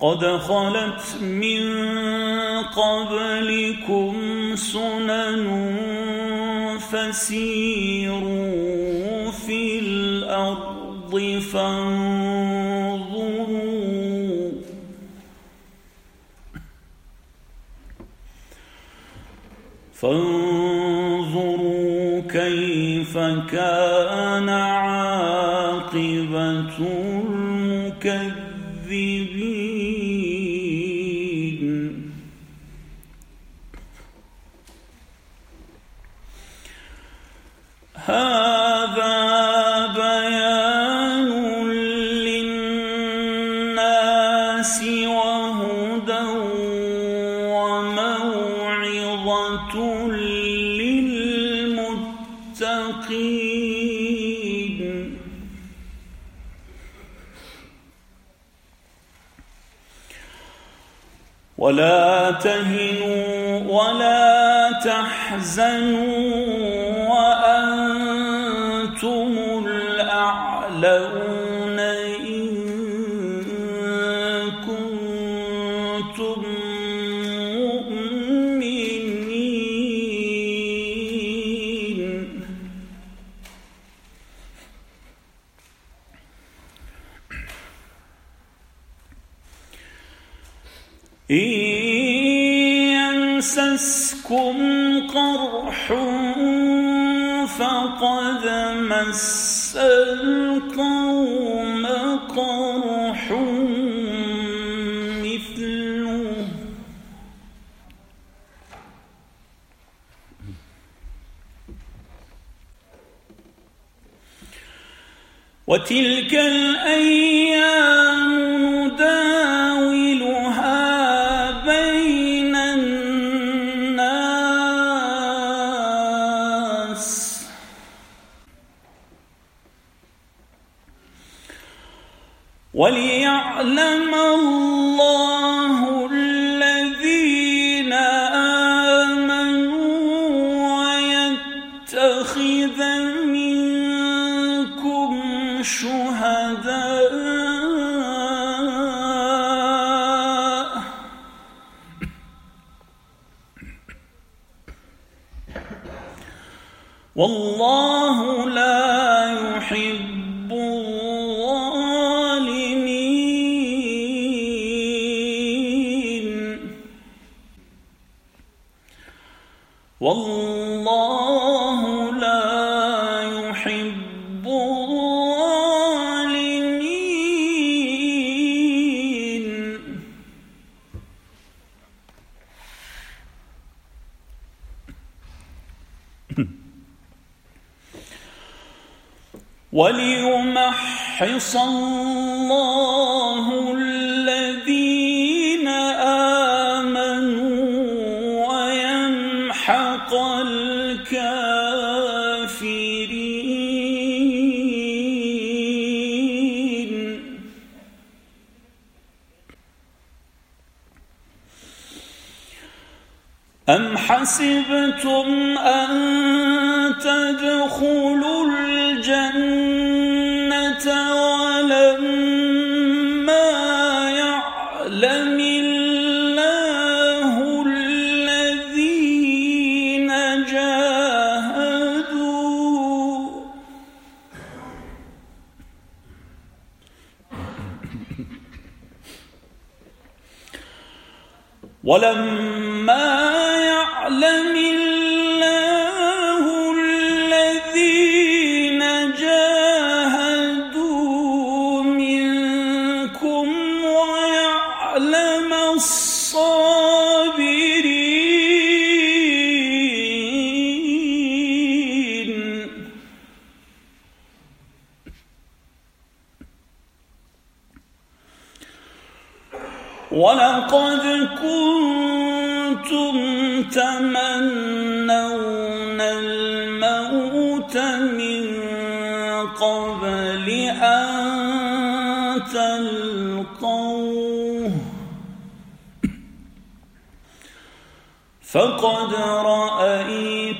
قد خلت من قبلكم سنن فسيروا في الأرض فانظروا فانظروا كيف كان عاقبة المكذبين. هذا بيان للناس وهدى وموعظة للمتقين. ولا تهنوا ولا تحزنوا الأعلون إن كنتم مؤمنين. إن يمسسكم قرح فقد مس القوم قرح مثله. وتلك الأيام وليعلم الله الذين آمنوا ويتخذ منكم شهداء. والله لا يحب والله لا يحب الظالمين. وليمحص الله الكافرين. أم حسبتم أن تدخلوا الجنة ولما ولما يعلم ولقد كنتم تمنون الموت من قبل أن تلقوه. فقد رأيتموه